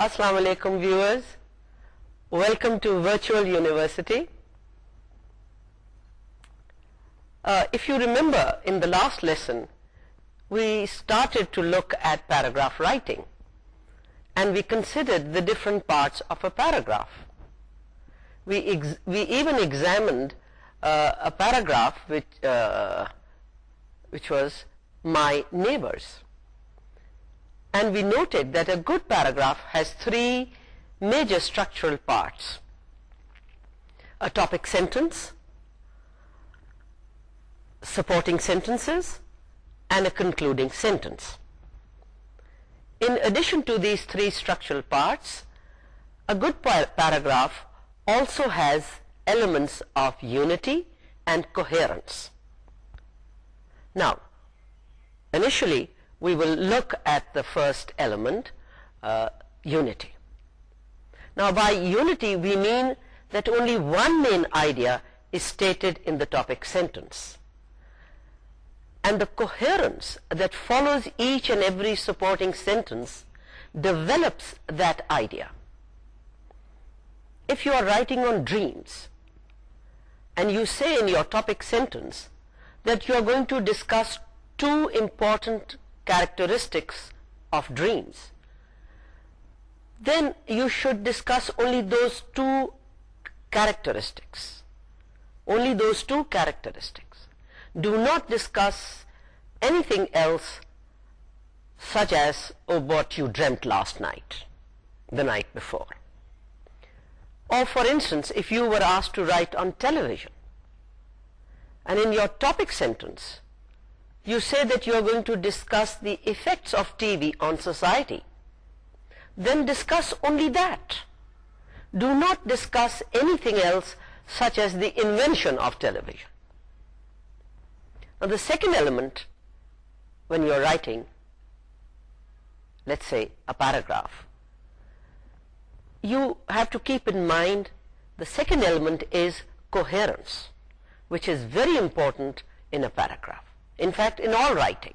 Assalamu alaikum viewers, welcome to Virtual University. Uh, if you remember, in the last lesson we started to look at paragraph writing and we considered the different parts of a paragraph. We even examined uh, a paragraph uh, which was my neighbors and we noted that a good paragraph has three major structural parts a topic sentence supporting sentences and a concluding sentence in addition to these three structural parts a good paragraph also has elements of unity and coherence now initially we will look at the first element uh, unity now by unity we mean that only one main idea is stated in the topic sentence and the coherence that follows each and every supporting sentence develops that idea if you are writing on dreams and you say in your topic sentence that you are going to discuss two important characteristics of dreams then you should discuss only those two characteristics only those two characteristics do not discuss anything else such as oh, what you dreamt last night the night before or for instance if you were asked to write on television and in your topic sentence you say that you are going to discuss the effects of TV on society, then discuss only that. Do not discuss anything else such as the invention of television. Now the second element when you are writing, let's say a paragraph, you have to keep in mind the second element is coherence, which is very important in a paragraph. In fact, in all writing.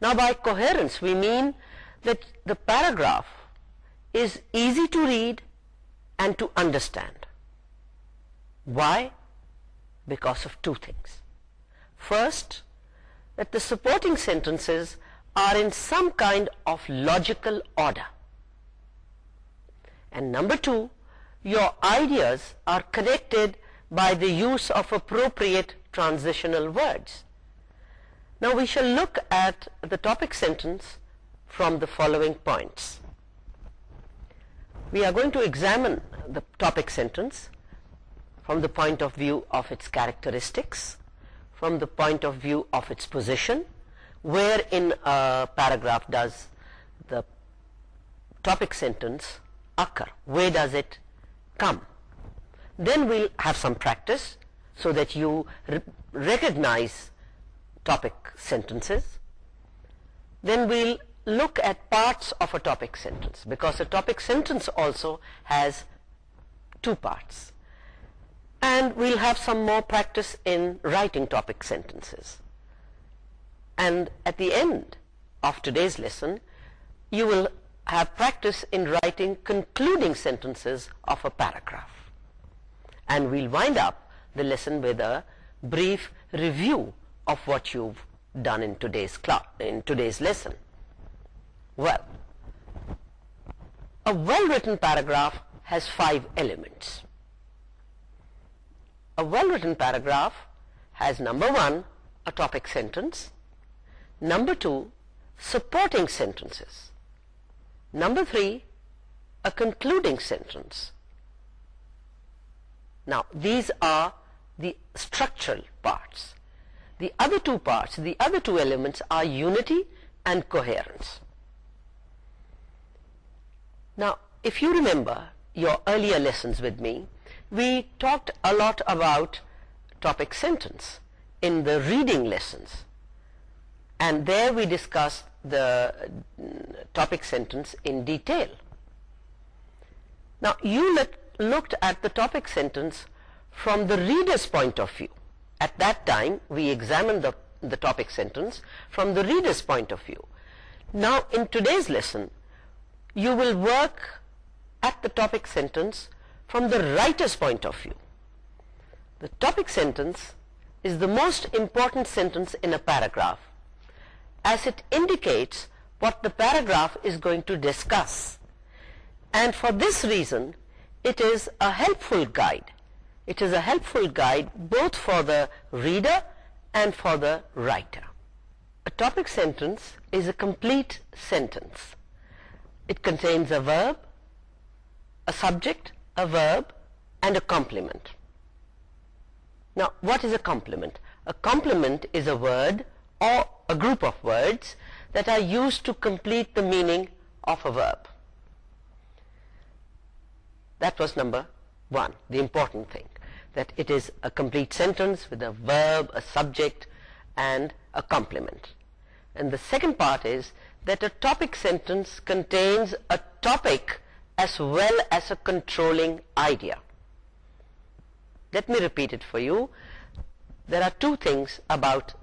Now, by coherence, we mean that the paragraph is easy to read and to understand. Why? Because of two things. First, that the supporting sentences are in some kind of logical order. And number two, your ideas are connected by the use of appropriate transitional words. Now we shall look at the topic sentence from the following points. We are going to examine the topic sentence from the point of view of its characteristics, from the point of view of its position, where in a uh, paragraph does the topic sentence occur, where does it come. Then we'll have some practice so that you recognize topic sentences. Then we'll look at parts of a topic sentence because a topic sentence also has two parts. And we'll have some more practice in writing topic sentences. And at the end of today's lesson, you will have practice in writing concluding sentences of a paragraph. And we'll wind up the lesson with a brief review of what you've done in today's class in today's lesson well a well-written paragraph has five elements a well-written paragraph has number one a topic sentence number two supporting sentences number three a concluding sentence now these are the structural parts the other two parts, the other two elements are unity and coherence. Now, if you remember your earlier lessons with me, we talked a lot about topic sentence in the reading lessons. And there we discussed the mm, topic sentence in detail. Now, you looked at the topic sentence from the reader's point of view at that time we examined the, the topic sentence from the reader's point of view. Now in today's lesson you will work at the topic sentence from the writer's point of view. The topic sentence is the most important sentence in a paragraph as it indicates what the paragraph is going to discuss and for this reason it is a helpful guide it is a helpful guide both for the reader and for the writer. A topic sentence is a complete sentence. It contains a verb, a subject, a verb and a complement. Now what is a complement? A complement is a word or a group of words that are used to complete the meaning of a verb. That was number one, the important thing that it is a complete sentence with a verb, a subject and a complement. And the second part is that a topic sentence contains a topic as well as a controlling idea. Let me repeat it for you. There are two things about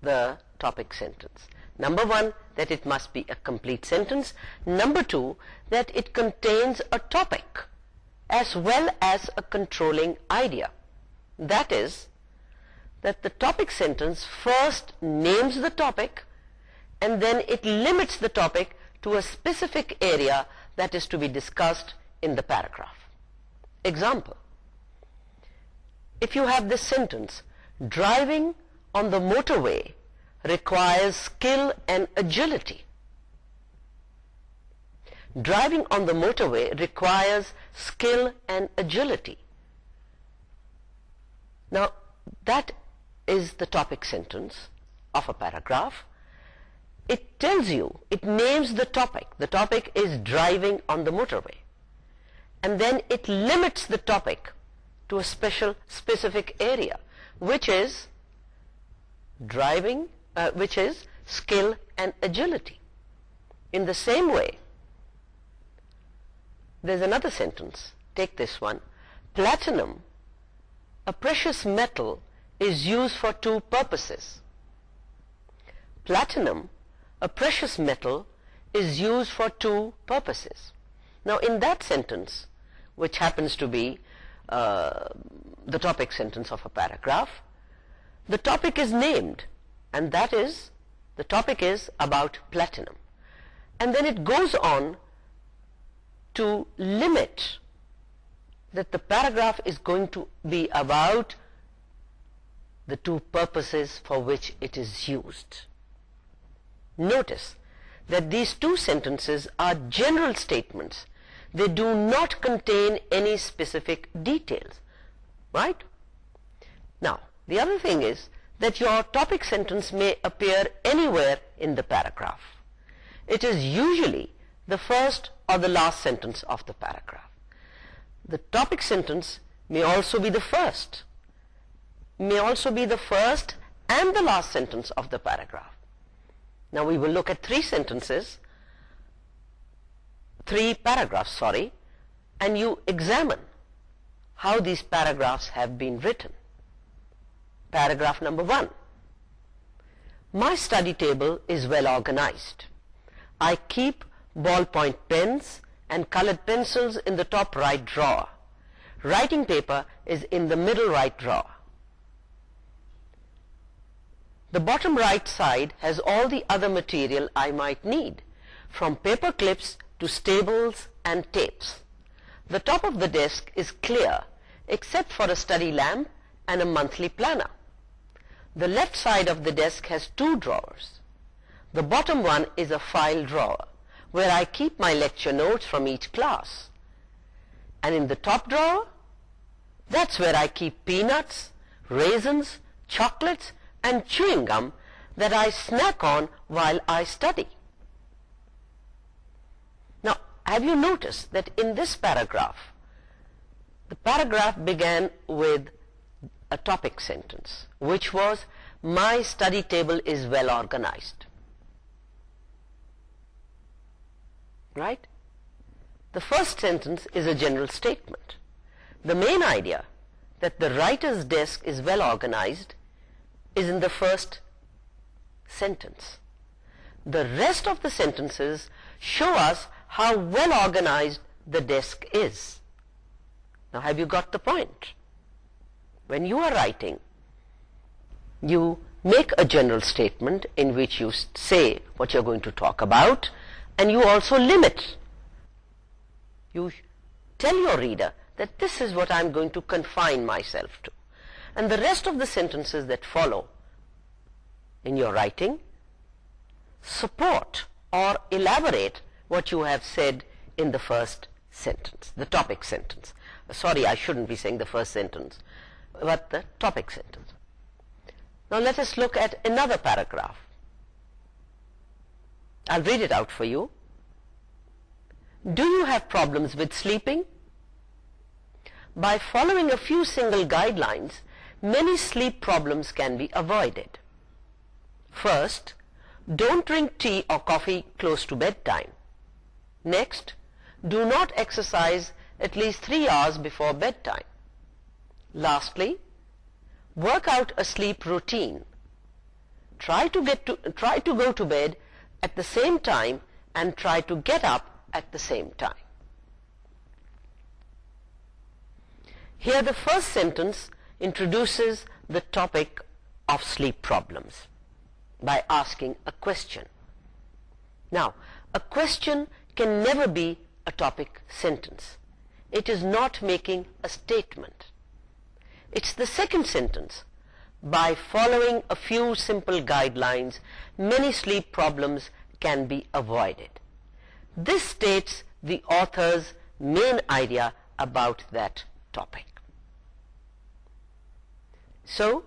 the topic sentence. Number one, that it must be a complete sentence. Number two, that it contains a topic as well as a controlling idea. That is, that the topic sentence first names the topic and then it limits the topic to a specific area that is to be discussed in the paragraph. Example, if you have this sentence, driving on the motorway requires skill and agility driving on the motorway requires skill and agility. Now, that is the topic sentence of a paragraph. It tells you, it names the topic. The topic is driving on the motorway. And then it limits the topic to a special, specific area, which is driving, uh, which is skill and agility. In the same way, there's another sentence take this one platinum a precious metal is used for two purposes platinum a precious metal is used for two purposes now in that sentence which happens to be uh, the topic sentence of a paragraph the topic is named and that is the topic is about platinum and then it goes on to limit that the paragraph is going to be about the two purposes for which it is used. Notice that these two sentences are general statements. They do not contain any specific details, right? Now, the other thing is that your topic sentence may appear anywhere in the paragraph. It is usually the first or the last sentence of the paragraph. The topic sentence may also be the first, may also be the first and the last sentence of the paragraph. Now we will look at three sentences, three paragraphs, sorry, and you examine how these paragraphs have been written. Paragraph number one. My study table is well organized. I keep ballpoint pens, and colored pencils in the top right drawer. Writing paper is in the middle right drawer. The bottom right side has all the other material I might need, from paper clips to staples and tapes. The top of the desk is clear except for a study lamp and a monthly planner. The left side of the desk has two drawers. The bottom one is a file drawer where I keep my lecture notes from each class. And in the top drawer, that's where I keep peanuts, raisins, chocolates and chewing gum that I snack on while I study. Now, have you noticed that in this paragraph, the paragraph began with a topic sentence, which was, my study table is well organized. right the first sentence is a general statement the main idea that the writer's desk is well organized is in the first sentence the rest of the sentences show us how well organized the desk is now have you got the point when you are writing you make a general statement in which you say what you're going to talk about and you also limit. You tell your reader that this is what I'm going to confine myself to. And the rest of the sentences that follow in your writing support or elaborate what you have said in the first sentence, the topic sentence. Sorry, I shouldn't be saying the first sentence, but the topic sentence. Now let us look at another paragraph. I'll read it out for you. Do you have problems with sleeping? By following a few single guidelines, many sleep problems can be avoided. First, don't drink tea or coffee close to bedtime. Next, do not exercise at least three hours before bedtime. Lastly, work out a sleep routine. Try to, get to, try to go to bed at the same time and try to get up at the same time. Here the first sentence introduces the topic of sleep problems by asking a question. Now, a question can never be a topic sentence. It is not making a statement. It's the second sentence. By following a few simple guidelines many sleep problems can be avoided. This states the author's main idea about that topic. So,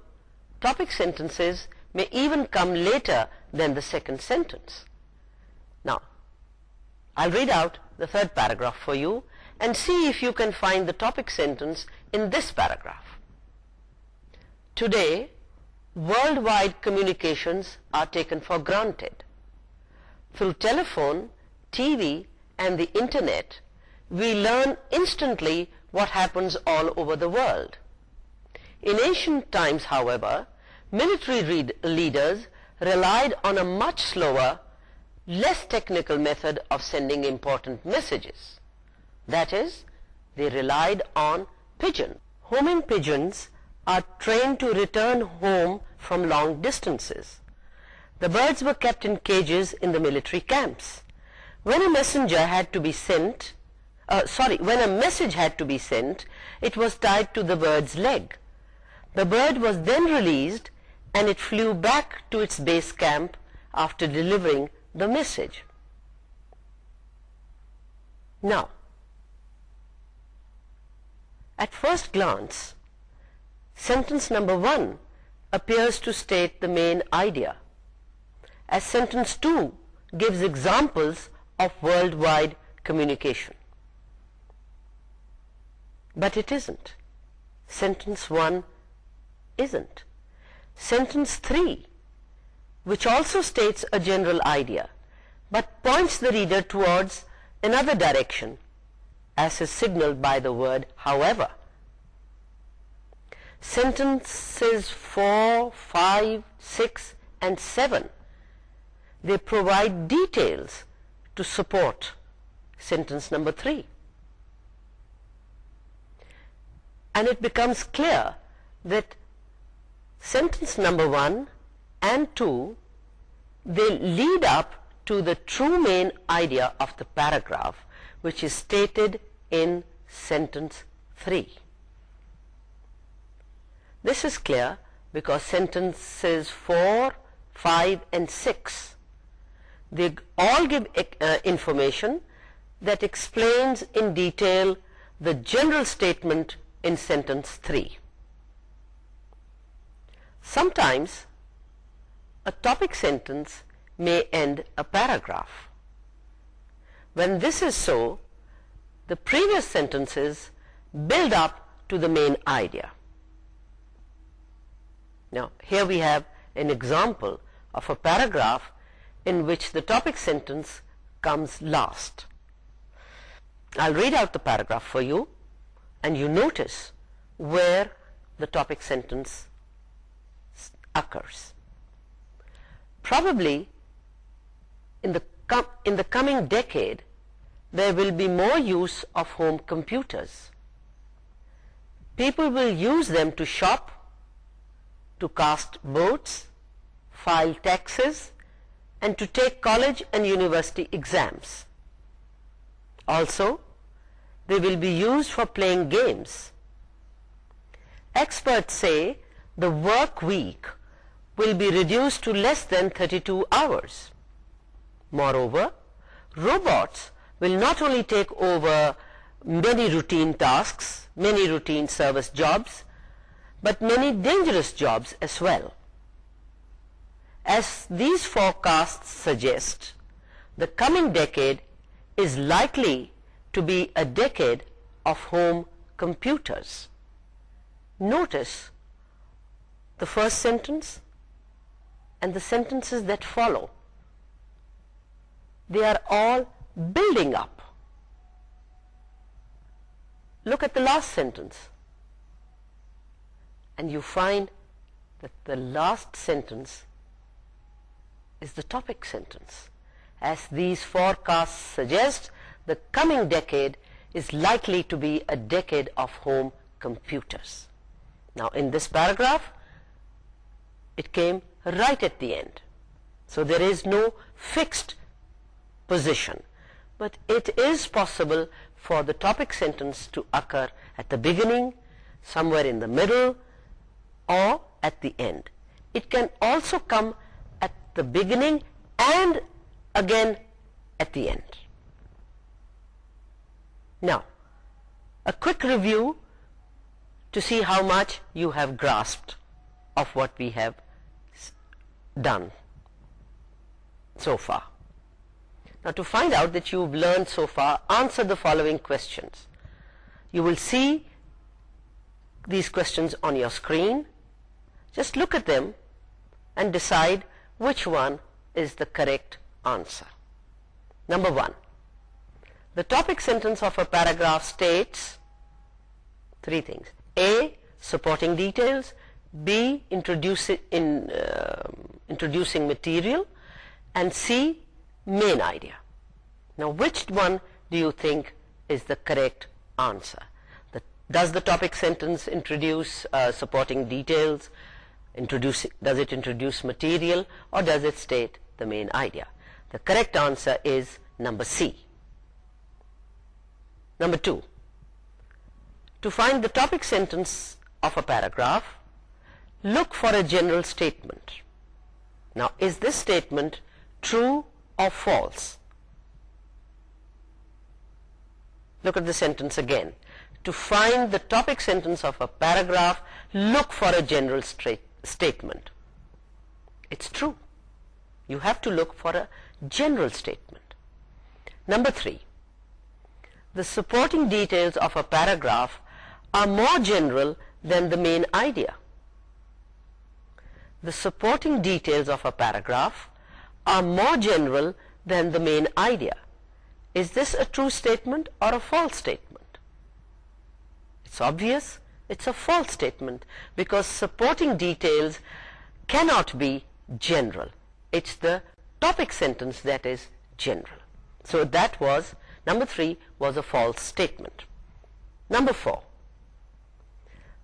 topic sentences may even come later than the second sentence. Now, I'll read out the third paragraph for you and see if you can find the topic sentence in this paragraph. Today, worldwide communications are taken for granted. Through telephone, TV, and the internet, we learn instantly what happens all over the world. In ancient times, however, military leaders relied on a much slower, less technical method of sending important messages. That is, they relied on pigeons. Homing pigeons are trained to return home from long distances. The birds were kept in cages in the military camps. When a messenger had to be sent, uh, sorry, when a message had to be sent, it was tied to the bird's leg. The bird was then released and it flew back to its base camp after delivering the message. Now, at first glance, sentence number one appears to state the main idea as sentence two gives examples of worldwide communication but it isn't sentence one isn't sentence three which also states a general idea but points the reader towards another direction as is signaled by the word however sentences 4, 5, 6 and 7 they provide details to support sentence number 3 and it becomes clear that sentence number 1 and 2 they lead up to the true main idea of the paragraph which is stated in sentence 3 this is clear because sentences 4, 5 and 6, they all give eh, uh, information that explains in detail the general statement in sentence 3. Sometimes, a topic sentence may end a paragraph. When this is so, the previous sentences build up to the main idea. Now, here we have an example of a paragraph in which the topic sentence comes last. I'll read out the paragraph for you and you notice where the topic sentence occurs. Probably in the, in the coming decade there will be more use of home computers. People will use them to shop to cast votes, file taxes and to take college and university exams. Also, they will be used for playing games. Experts say the work week will be reduced to less than 32 hours. Moreover, robots will not only take over many routine tasks, many routine service jobs, but many dangerous jobs as well. As these forecasts suggest, the coming decade is likely to be a decade of home computers. Notice the first sentence and the sentences that follow. They are all building up. Look at the last sentence and you find that the last sentence is the topic sentence as these forecasts suggest the coming decade is likely to be a decade of home computers now in this paragraph it came right at the end so there is no fixed position but it is possible for the topic sentence to occur at the beginning somewhere in the middle or at the end. It can also come at the beginning and again at the end. Now, a quick review to see how much you have grasped of what we have done so far. Now, to find out that you've learned so far, answer the following questions. You will see these questions on your screen. Just look at them and decide which one is the correct answer. Number 1. The topic sentence of a paragraph states three things: A. supporting details, B. Um, introducing material, and C. main idea. Now, which one do you think is the correct answer? Does the topic sentence introduce uh, supporting details? does it introduce material or does it state the main idea the correct answer is number c number two to find the topic sentence of a paragraph look for a general statement now is this statement true or false look at the sentence again to find the topic sentence of a paragraph look for a general straight statement. It's true. You have to look for a general statement. Number three, the supporting details of a paragraph are more general than the main idea. The supporting details of a paragraph are more general than the main idea. Is this a true statement or a false statement? It's obvious it's a false statement because supporting details cannot be general it's the topic sentence that is general so that was number three was a false statement number four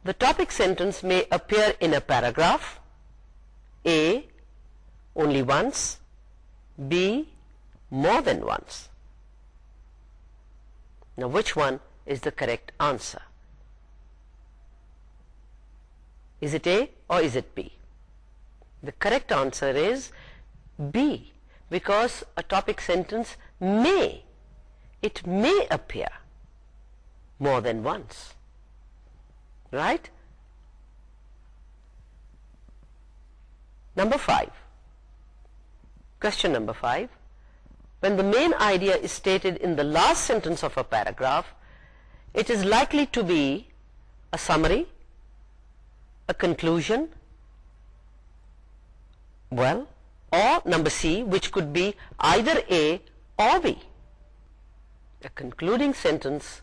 the topic sentence may appear in a paragraph a only once b more than once now which one is the correct answer is it A or is it B? The correct answer is B because a topic sentence may, it may appear more than once, right? Number five, question number five, when the main idea is stated in the last sentence of a paragraph, it is likely to be a summary, a conclusion well or number c which could be either a or b a concluding sentence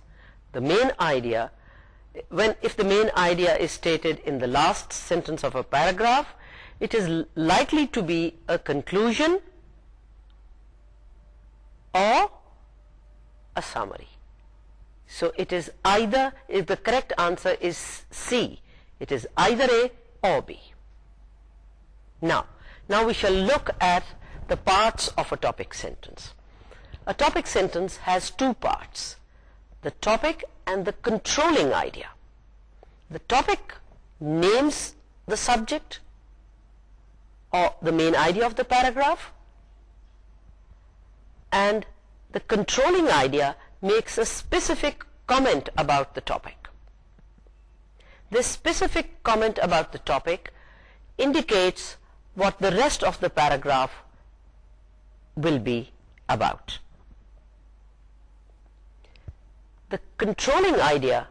the main idea when if the main idea is stated in the last sentence of a paragraph it is likely to be a conclusion or a summary so it is either if the correct answer is c it is either A or B. Now, now we shall look at the parts of a topic sentence. A topic sentence has two parts, the topic and the controlling idea. The topic names the subject or the main idea of the paragraph and the controlling idea makes a specific comment about the topic this specific comment about the topic indicates what the rest of the paragraph will be about. The controlling idea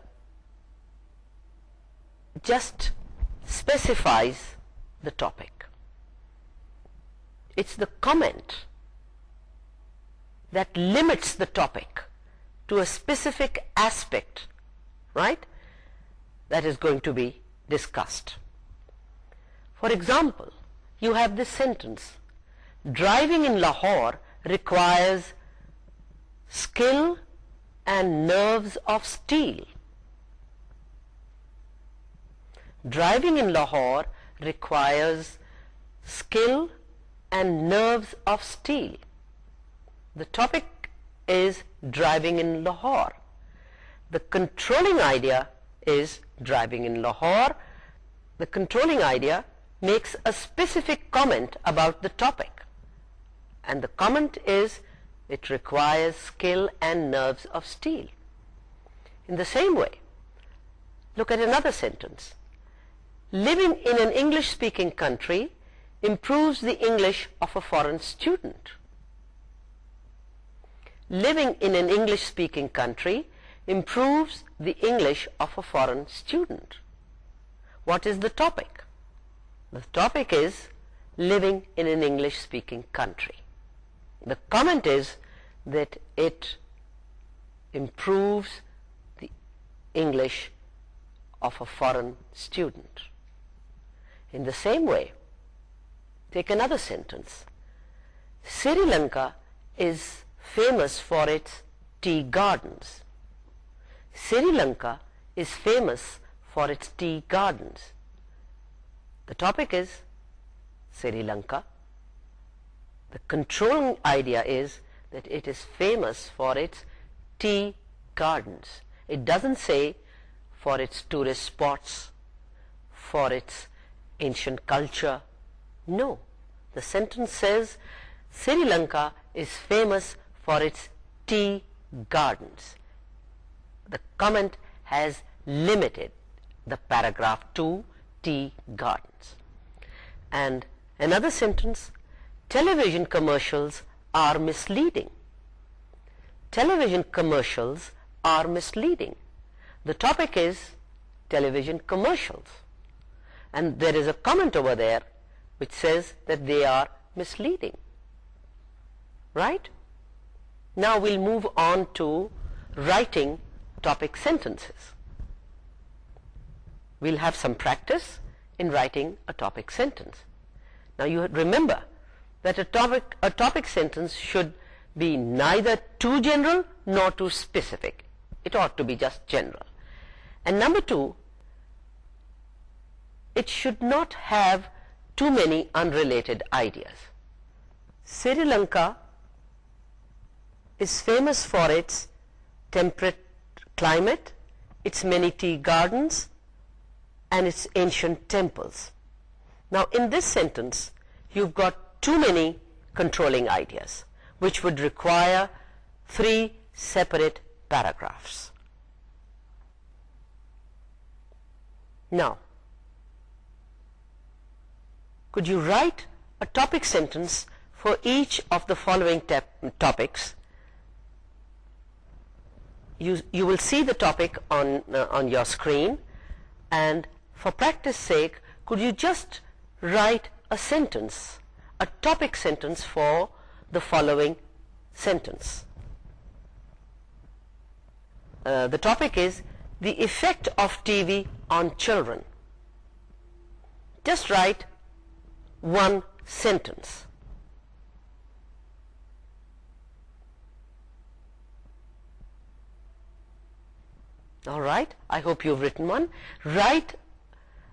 just specifies the topic. It's the comment that limits the topic to a specific aspect, right? Right? that is going to be discussed. For example, you have this sentence, driving in Lahore requires skill and nerves of steel. Driving in Lahore requires skill and nerves of steel. The topic is driving in Lahore. The controlling idea is driving in Lahore. The controlling idea makes a specific comment about the topic. And the comment is, it requires skill and nerves of steel. In the same way, look at another sentence. Living in an English-speaking country improves the English of a foreign student. Living in an English-speaking country improves the English of a foreign student. What is the topic? The topic is living in an English-speaking country. The comment is that it improves the English of a foreign student. In the same way, take another sentence. Sri Lanka is famous for its tea gardens. Sri Lanka is famous for its tea gardens. The topic is Sri Lanka. The controlling idea is that it is famous for its tea gardens. It doesn't say for its tourist spots, for its ancient culture. No. The sentence says Sri Lanka is famous for its tea gardens the comment has limited the paragraph to tea gardens. And another sentence, television commercials are misleading. Television commercials are misleading. The topic is television commercials. And there is a comment over there which says that they are misleading. Right? Now we'll move on to writing topic sentences. We'll have some practice in writing a topic sentence. Now you remember that a topic, a topic sentence should be neither too general nor too specific. It ought to be just general. And number two, it should not have too many unrelated ideas. Sri Lanka is famous for its temperate climate, its many tea gardens, and its ancient temples. Now, in this sentence, you've got too many controlling ideas, which would require three separate paragraphs. Now, could you write a topic sentence for each of the following topics you, you will see the topic on, uh, on your screen and for practice sake could you just write a sentence a topic sentence for the following sentence uh, the topic is the effect of TV on children. Just write one sentence. all right i hope you've written one write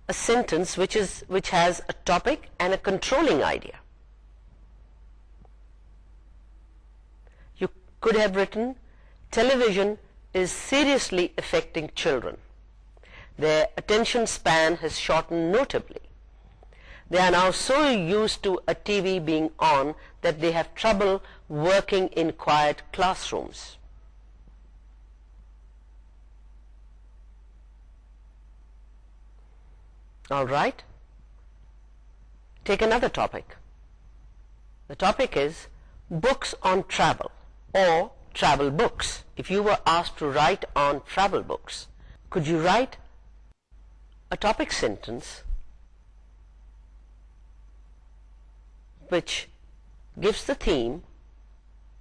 a sentence which is which has a topic and a controlling idea you could have written television is seriously affecting children their attention span has shortened notably they are now so used to a tv being on that they have trouble working in quiet classrooms All right? Take another topic. The topic is books on travel or travel books. If you were asked to write on travel books, could you write a topic sentence which gives the theme,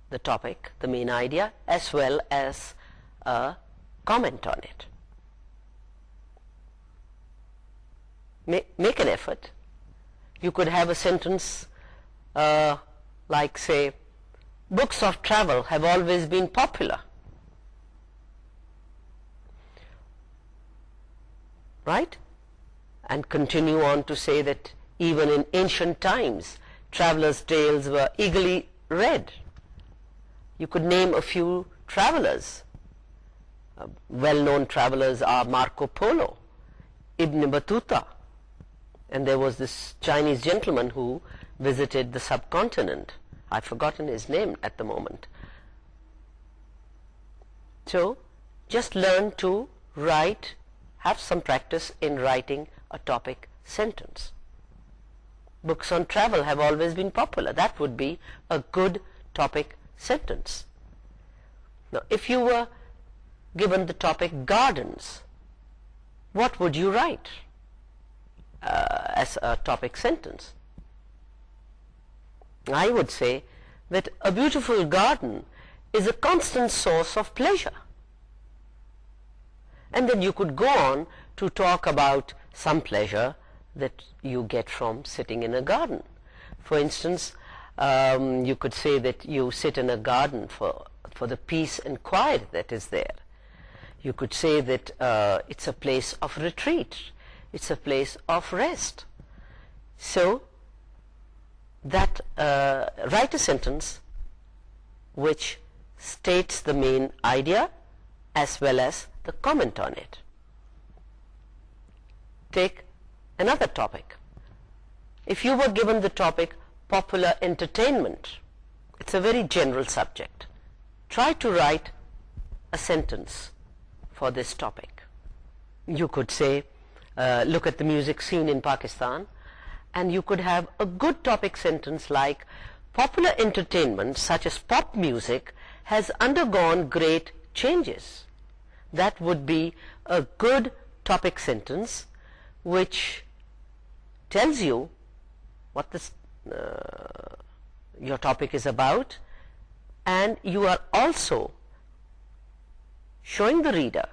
the topic, the main idea, as well as a comment on it? make an effort. You could have a sentence uh, like, say, books of travel have always been popular. Right? And continue on to say that even in ancient times, travelers' tales were eagerly read. You could name a few travelers. Uh, well-known travelers are Marco Polo, Ibn Battuta, and there was this Chinese gentleman who visited the subcontinent. I've forgotten his name at the moment. So just learn to write, have some practice in writing a topic sentence. Books on travel have always been popular. That would be a good topic sentence. Now if you were given the topic gardens, what would you write? Uh, as a topic sentence. I would say that a beautiful garden is a constant source of pleasure. And then you could go on to talk about some pleasure that you get from sitting in a garden. For instance, um, you could say that you sit in a garden for, for the peace and quiet that is there. You could say that uh, it's a place of retreat, it's a place of rest so that uh, write a sentence which states the main idea as well as the comment on it take another topic if you were given the topic popular entertainment it's a very general subject try to write a sentence for this topic you could say uh, look at the music scene in Pakistan and you could have a good topic sentence like popular entertainment such as pop music has undergone great changes that would be a good topic sentence which tells you what this uh, your topic is about and you are also showing the reader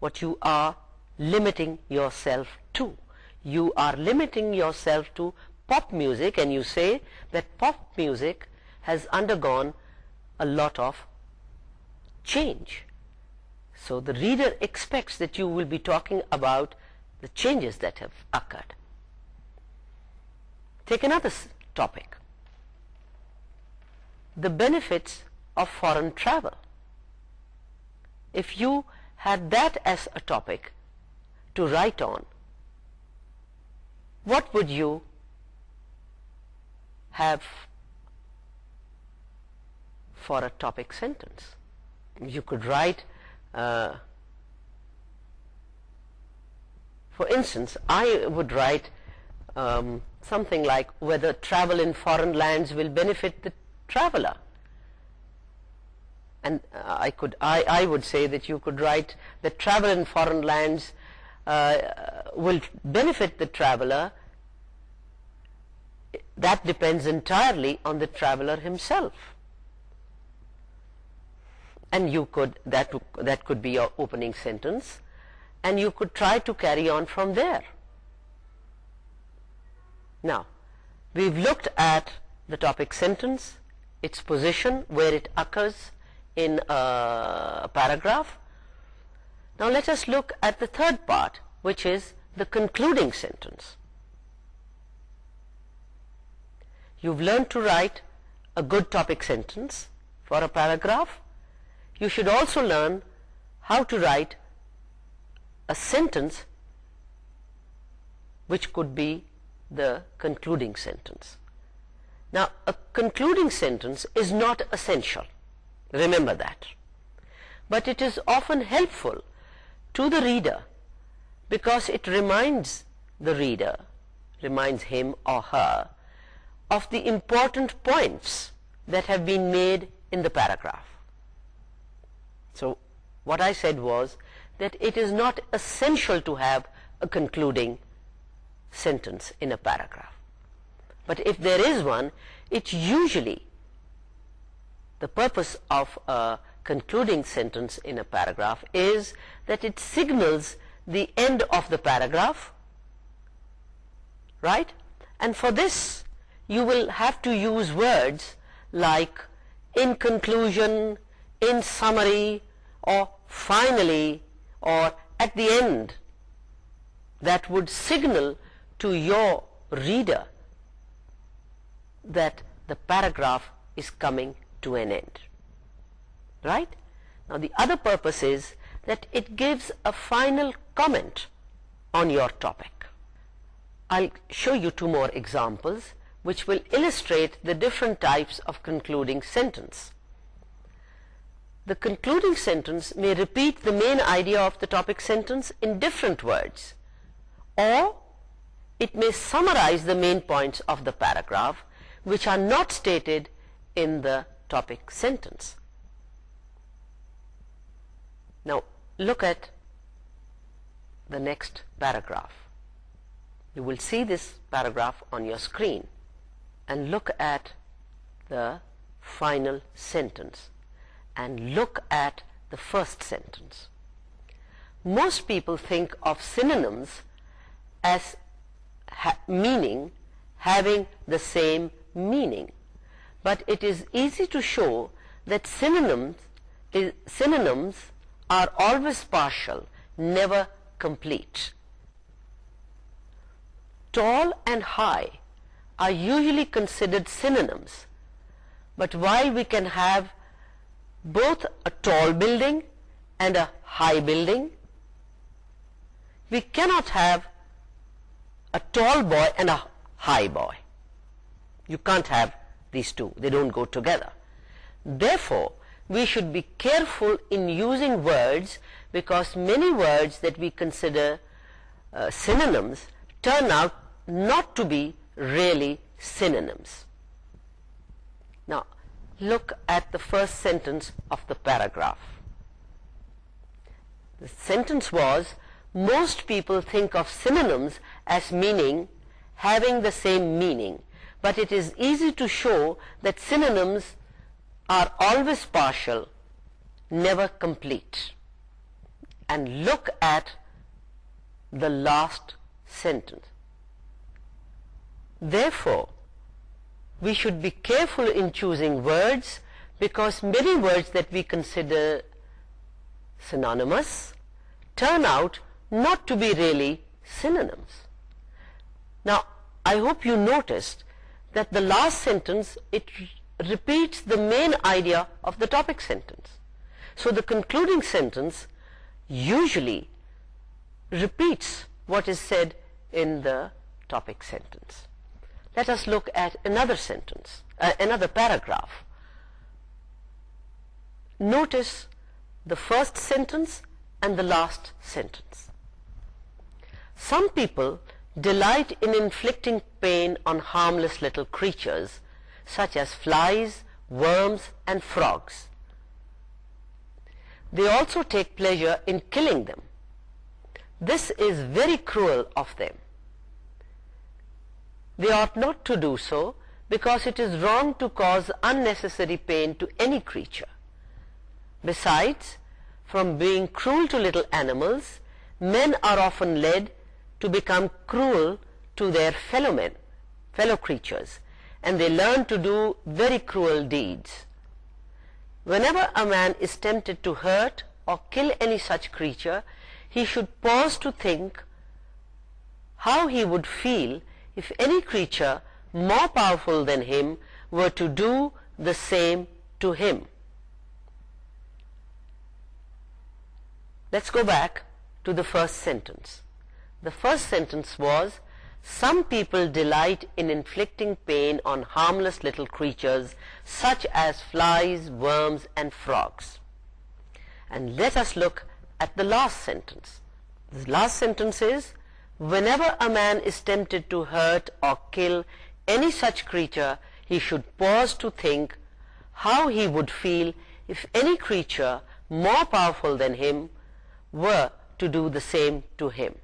what you are limiting yourself to. You are limiting yourself to pop music and you say that pop music has undergone a lot of change. So the reader expects that you will be talking about the changes that have occurred. Take another topic. The benefits of foreign travel. If you had that as a topic, to write on, what would you have for a topic sentence? You could write, uh, for instance, I would write um, something like whether travel in foreign lands will benefit the traveler. And uh, I could, I, I would say that you could write that travel in foreign lands uh, will benefit the traveler that depends entirely on the traveler himself and you could that that could be your opening sentence and you could try to carry on from there now we've looked at the topic sentence its position where it occurs in a paragraph now let us look at the third part, which is the concluding sentence. You've learned to write a good topic sentence for a paragraph. You should also learn how to write a sentence which could be the concluding sentence. Now a concluding sentence is not essential, remember that. But it is often helpful to the reader because it reminds the reader, reminds him or her, of the important points that have been made in the paragraph. So what I said was that it is not essential to have a concluding sentence in a paragraph. But if there is one, it's usually the purpose of a concluding sentence in a paragraph is that it signals the end of the paragraph right and for this you will have to use words like in conclusion in summary or finally or at the end that would signal to your reader that the paragraph is coming to an end right now the other purpose is that it gives a final comment on your topic I'll show you two more examples which will illustrate the different types of concluding sentence the concluding sentence may repeat the main idea of the topic sentence in different words or it may summarize the main points of the paragraph which are not stated in the topic sentence now, look at the next paragraph. You will see this paragraph on your screen. And look at the final sentence. And look at the first sentence. Most people think of synonyms as meaning having the same meaning. But it is easy to show that synonyms, synonyms are always partial, never complete. Tall and high are usually considered synonyms, but while we can have both a tall building and a high building, we cannot have a tall boy and a high boy. You can't have these two. They don't go together. Therefore, we should be careful in using words because many words that we consider uh, synonyms turn out not to be really synonyms. Now, look at the first sentence of the paragraph. The sentence was, most people think of synonyms as meaning, having the same meaning, but it is easy to show that synonyms are always partial, never complete. And look at the last sentence. Therefore, we should be careful in choosing words because many words that we consider synonymous turn out not to be really synonyms. Now, I hope you noticed that the last sentence, it repeats the main idea of the topic sentence. So the concluding sentence usually repeats what is said in the topic sentence. Let us look at another sentence, uh, another paragraph. Notice the first sentence and the last sentence. Some people delight in inflicting pain on harmless little creatures such as flies, worms and frogs. They also take pleasure in killing them. This is very cruel of them. They ought not to do so because it is wrong to cause unnecessary pain to any creature. Besides, from being cruel to little animals, men are often led to become cruel to their fellow men, fellow creatures, and they learn to do very cruel deeds. Whenever a man is tempted to hurt or kill any such creature, he should pause to think how he would feel if any creature more powerful than him were to do the same to him. Let's go back to the first sentence. The first sentence was, some people delight in inflicting pain on harmless little creatures such as flies, worms and frogs. And let us look at the last sentence. The last sentence is, whenever a man is tempted to hurt or kill any such creature, he should pause to think how he would feel if any creature more powerful than him were to do the same to him.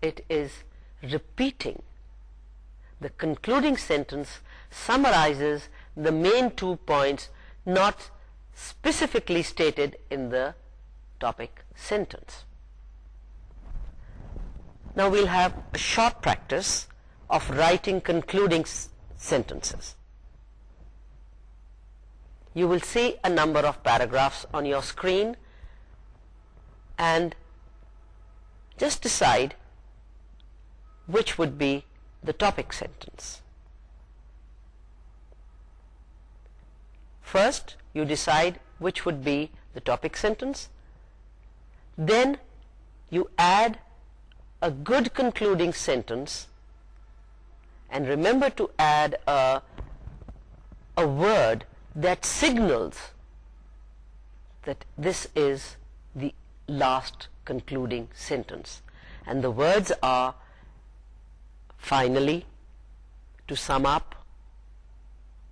It is repeating the concluding sentence summarizes the main two points not specifically stated in the topic sentence now we'll have a short practice of writing concluding sentences you will see a number of paragraphs on your screen and just decide which would be the topic sentence. First, you decide which would be the topic sentence. Then, you add a good concluding sentence and remember to add a, a word that signals that this is the last concluding sentence and the words are Finally, to sum up,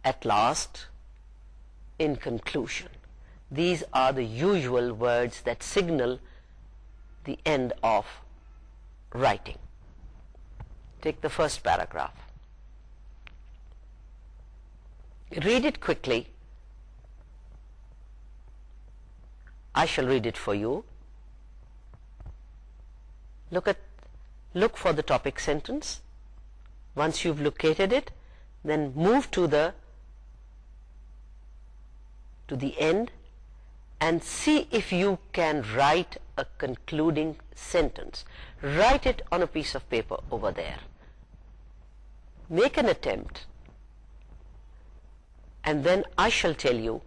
at last, in conclusion, these are the usual words that signal the end of writing. Take the first paragraph. Read it quickly. I shall read it for you. Look for the topic sentence once you've located it then move to the to the end and see if you can write a concluding sentence write it on a piece of paper over there make an attempt and then I shall tell you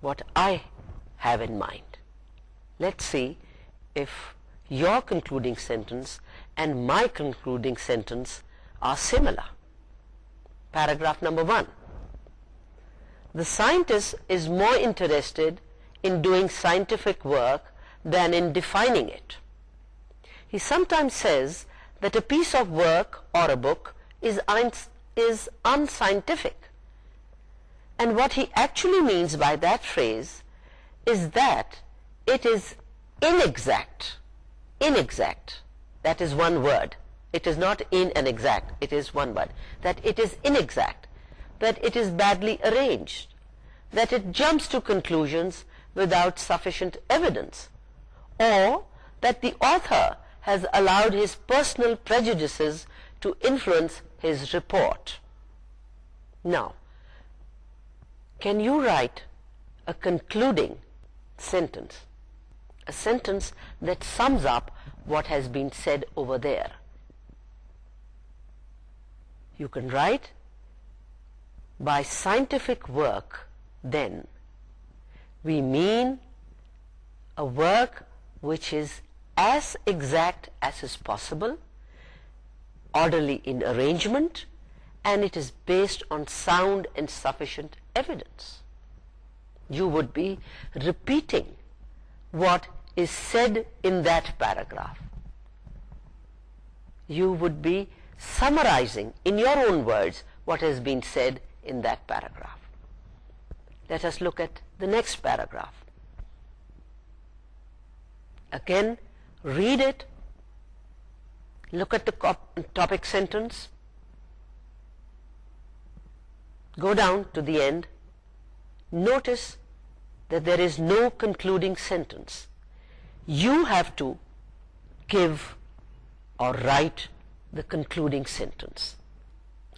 what I have in mind let's see if your concluding sentence and my concluding sentence are similar. Paragraph number one. The scientist is more interested in doing scientific work than in defining it. He sometimes says that a piece of work or a book is, is unscientific. And what he actually means by that phrase is that it is inexact. Inexact that is one word it is not in and exact it is one word that it is inexact that it is badly arranged that it jumps to conclusions without sufficient evidence or that the author has allowed his personal prejudices to influence his report now can you write a concluding sentence a sentence that sums up what has been said over there. You can write, by scientific work then, we mean a work which is as exact as is possible, orderly in arrangement, and it is based on sound and sufficient evidence. You would be repeating what is said in that paragraph you would be summarizing in your own words what has been said in that paragraph let us look at the next paragraph again read it look at the topic sentence go down to the end notice that there is no concluding sentence you have to give or write the concluding sentence.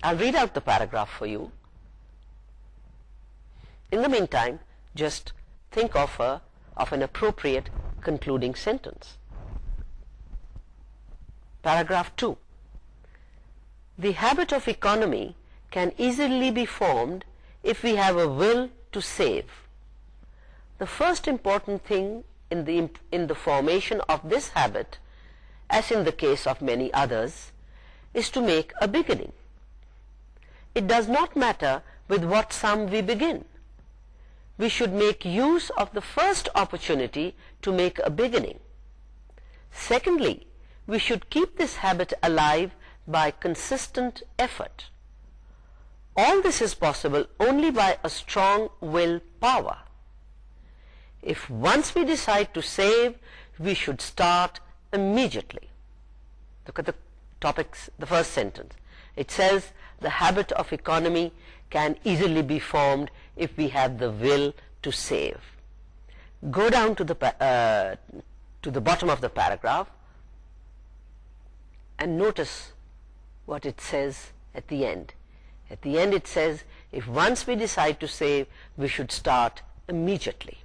I'll read out the paragraph for you. In the meantime, just think of an appropriate concluding sentence. Paragraph 2. The habit of economy can easily be formed if we have a will to save. The first important thing in the, in the formation of this habit, as in the case of many others, is to make a beginning. It does not matter with what sum we begin. We should make use of the first opportunity to make a beginning. Secondly, we should keep this habit alive by consistent effort. All this is possible only by a strong will power if once we decide to save we should start immediately look at the topics the first sentence it says the habit of economy can easily be formed if we have the will to save go down to the uh, to the bottom of the paragraph and notice what it says at the end at the end it says if once we decide to save we should start immediately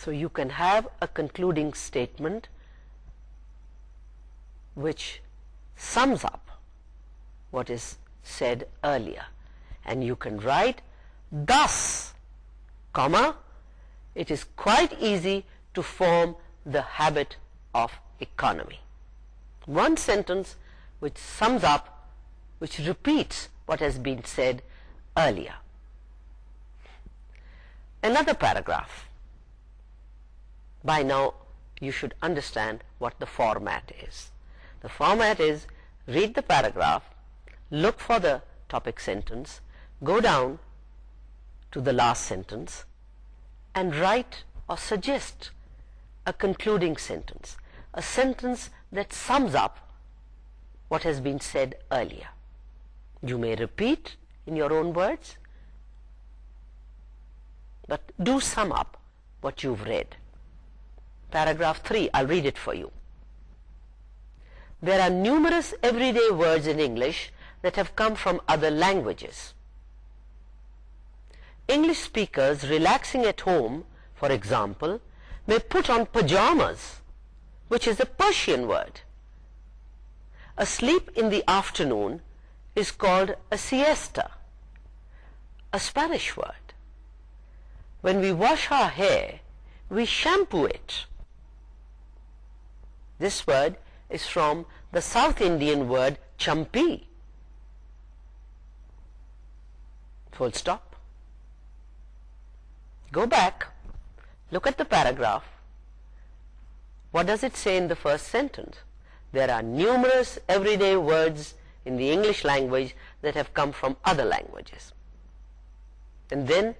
so you can have a concluding statement which sums up what is said earlier and you can write thus comma it is quite easy to form the habit of economy one sentence which sums up which repeats what has been said earlier another paragraph by now you should understand what the format is. The format is read the paragraph, look for the topic sentence, go down to the last sentence and write or suggest a concluding sentence, a sentence that sums up what has been said earlier. You may repeat in your own words, but do sum up what you've read paragraph 3 I'll read it for you there are numerous everyday words in English that have come from other languages English speakers relaxing at home for example may put on pajamas which is a Persian word asleep in the afternoon is called a siesta a Spanish word when we wash our hair we shampoo it this word is from the South Indian word champi full stop go back look at the paragraph what does it say in the first sentence there are numerous everyday words in the English language that have come from other languages and then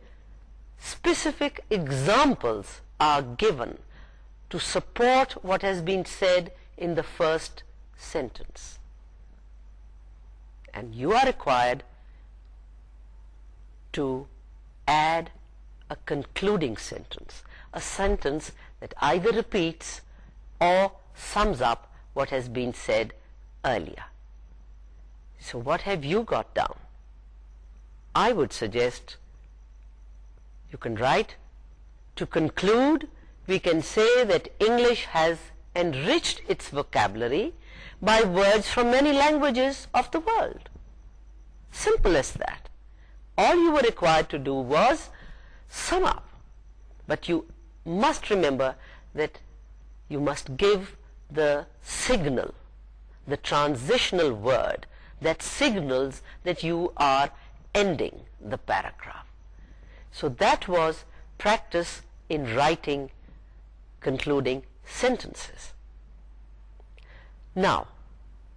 specific examples are given to support what has been said in the first sentence and you are required to add a concluding sentence a sentence that either repeats or sums up what has been said earlier so what have you got down I would suggest you can write to conclude we can say that English has enriched its vocabulary by words from many languages of the world. Simple as that. All you were required to do was sum up. But you must remember that you must give the signal, the transitional word that signals that you are ending the paragraph. So that was practice in writing concluding sentences. Now,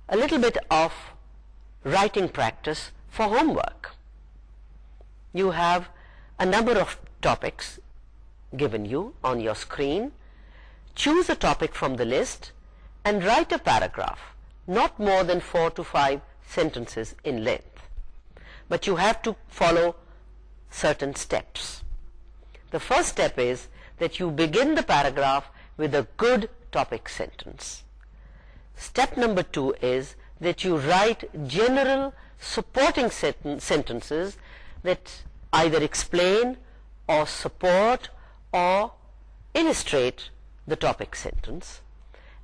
a little bit of writing practice for homework. You have a number of topics given you on your screen. Choose a topic from the list and write a paragraph, not more than four to five sentences in length. But you have to follow certain steps. The first step is that you begin the paragraph with a good topic sentence. Step number two is that you write general supporting sentences that either explain or support or illustrate the topic sentence.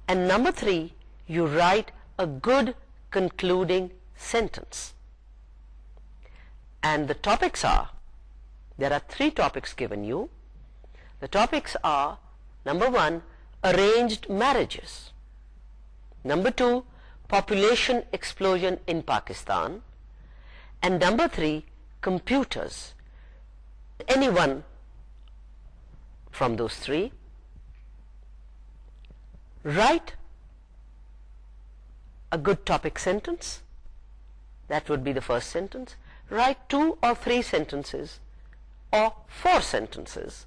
And number three, you write a good concluding sentence. And the topics are, there are three topics given you the topics are number one arranged marriages number two population explosion in Pakistan and number three computers anyone from those three write a good topic sentence that would be the first sentence write two or three sentences or four sentences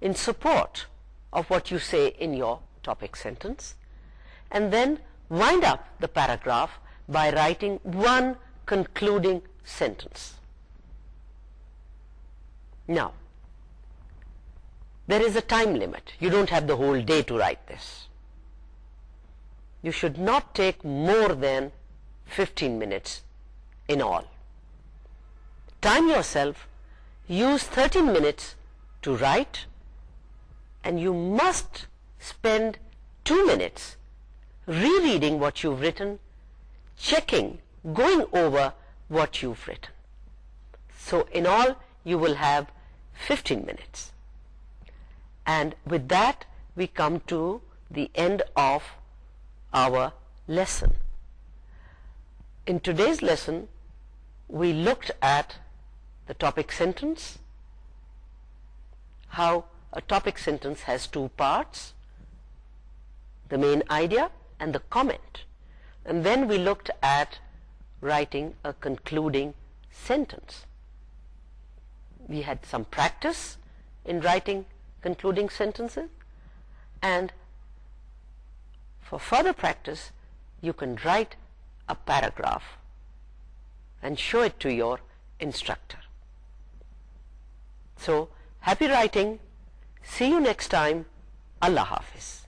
in support of what you say in your topic sentence and then wind up the paragraph by writing one concluding sentence. Now, there is a time limit. You don't have the whole day to write this. You should not take more than 15 minutes in all. Time yourself. Use 13 minutes to write and you must spend 2 minutes rereading what you've written, checking, going over what you've written. So in all, you will have 15 minutes. And with that, we come to the end of our lesson. In today's lesson, we looked at the topic sentence, how a topic sentence has two parts the main idea and the comment and then we looked at writing a concluding sentence we had some practice in writing concluding sentences and for further practice you can write a paragraph and show it to your instructor so happy writing see you next time Allah Hafiz